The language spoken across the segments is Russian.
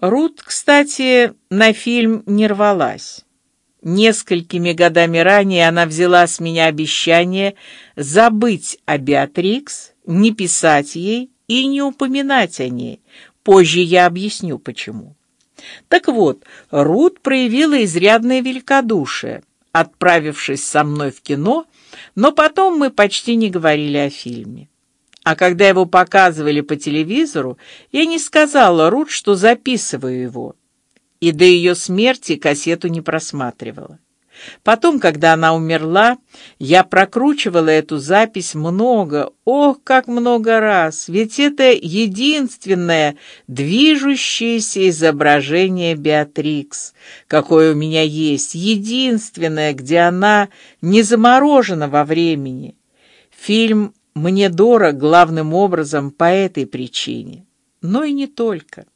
Рут, кстати, на фильм не рвалась. Несколькими годами ранее она взяла с меня обещание забыть о Беатрикс, не писать ей и не упоминать о ней. Позже я объясню почему. Так вот, Рут проявила изрядное великодушие, отправившись со мной в кино, но потом мы почти не говорили о фильме. А когда его показывали по телевизору, я не сказала Рут, что записываю его, и до ее смерти кассету не просматривала. Потом, когда она умерла, я прокручивала эту запись много, ох, как много раз, ведь это единственное движущееся изображение Беатрикс, какое у меня есть, единственное, где она не заморожена во времени. Фильм мне дорог главным образом по этой причине, но и не только.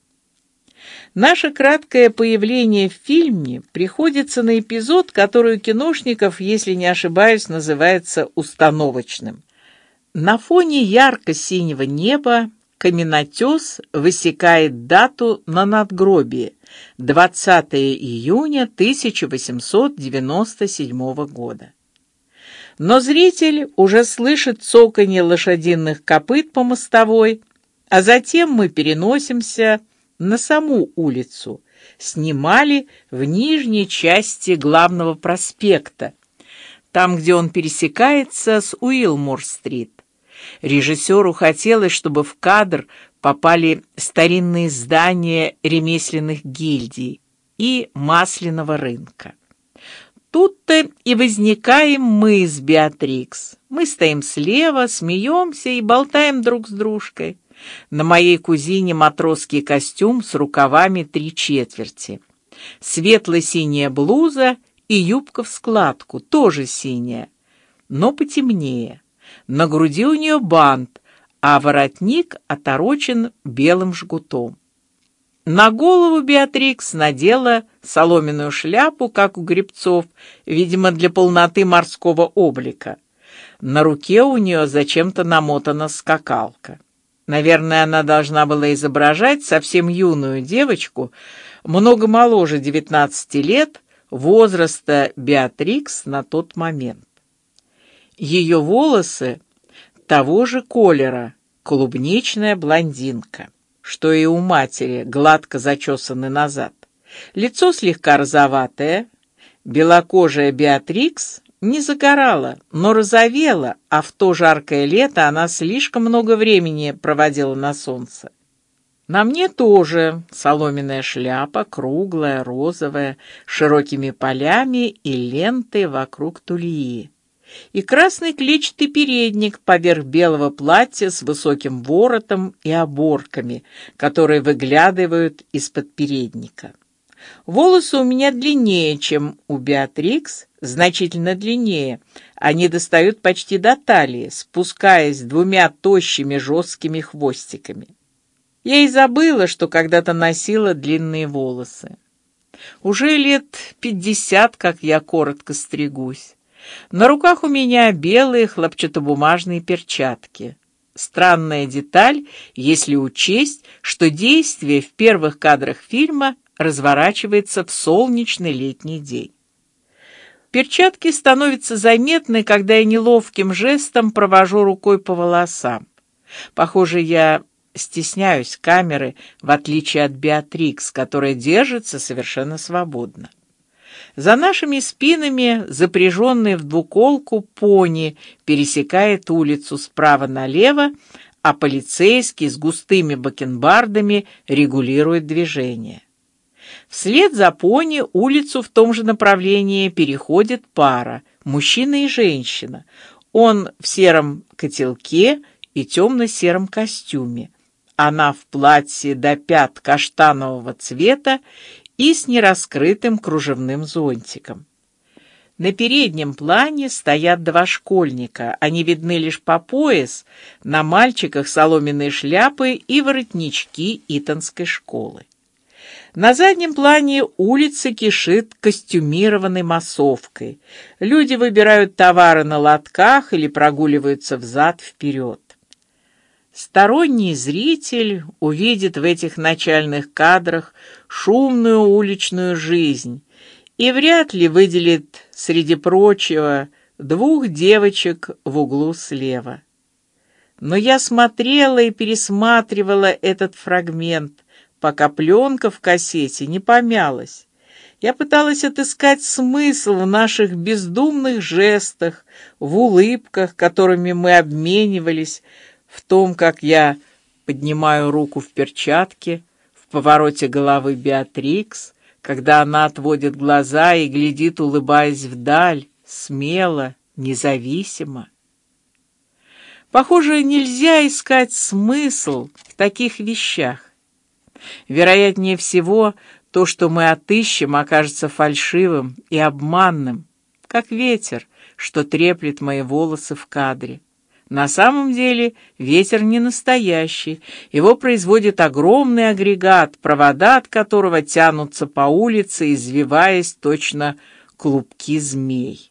Наше краткое появление в фильме приходится на эпизод, который у киношников, если не ошибаюсь, называется установочным. На фоне ярко-синего неба каменотес высекает дату на надгробие 20 июня 1897 года. Но зритель уже слышит цоканье лошадиных копыт по мостовой, а затем мы переносимся на саму улицу, снимали в нижней части главного проспекта, там, где он пересекается с Уилмор-стрит. Режиссеру хотелось, чтобы в кадр попали старинные здания ремесленных гильдий и масляного рынка. Тут-то и возникаем мы с Беатрикс. Мы стоим слева, смеемся и болтаем друг с дружкой. На моей кузине матросский костюм с рукавами три четверти, светло-синяя блуза и юбка в складку, тоже синяя, но потемнее. На груди у нее бант, а воротник оторочен белым жгутом. На голову Беатрикс надела соломенную шляпу, как у гребцов, видимо, для полноты морского облика. На руке у нее зачем-то намотана скакалка. Наверное, она должна была изображать совсем юную девочку, много моложе девятнадцати лет, возраста Беатрикс на тот момент. Ее волосы того же колера, клубничная блондинка, что и у матери, гладко зачесаны назад. Лицо слегка розоватое, белокожая Беатрикс не загорала, но розовела, а в то жаркое лето она слишком много времени проводила на солнце. На мне тоже соломенная шляпа, круглая, розовая, с широкими полями и лентой вокруг тульи, и красный клетчатый передник поверх белого платья с высоким воротом и оборками, которые выглядывают из-под передника. Волосы у меня длиннее, чем у Беатрикс, значительно длиннее. Они достают почти до талии, спускаясь двумя тощими жесткими хвостиками. Я и забыла, что когда-то носила длинные волосы. Уже лет пятьдесят, как я коротко стригусь. На руках у меня белые хлопчатобумажные перчатки. Странная деталь, если учесть, что действие в первых кадрах фильма разворачивается в солнечный летний день. Перчатки становятся заметны, когда я неловким жестом провожу рукой по волосам. Похоже, я стесняюсь камеры, в отличие от Беатрикс, которая держится совершенно свободно. За нашими спинами запряженный в двуколку пони пересекает улицу справа налево, а полицейский с густыми бакенбардами регулирует движение. Вслед за пони улицу в том же направлении переходит пара, мужчина и женщина. Он в сером котелке и темно-сером костюме. Она в платье до пят каштанового цвета и с нераскрытым кружевным зонтиком. На переднем плане стоят два школьника. Они видны лишь по пояс. На мальчиках соломенные шляпы и воротнички итонской школы. На заднем плане улица кишит костюмированной массовкой. Люди выбирают товары на лотках или прогуливаются взад вперед. Сторонний зритель увидит в этих начальных кадрах шумную уличную жизнь и вряд ли выделит среди прочего двух девочек в углу слева. Но я смотрела и пересматривала этот фрагмент, пока пленка в кассете не помялась. Я пыталась отыскать смысл в наших бездумных жестах, в улыбках, которыми мы обменивались, в том, как я поднимаю руку в перчатке, в повороте головы Беатрикс, когда она отводит глаза и глядит, улыбаясь вдаль, смело, независимо. Похоже, нельзя искать смысл в таких вещах. Вероятнее всего, то, что мы отыщем, окажется фальшивым и обманным, как ветер, что треплет мои волосы в кадре. На самом деле ветер не настоящий, его производит огромный агрегат, провода от которого тянутся по улице, извиваясь точно клубки змей.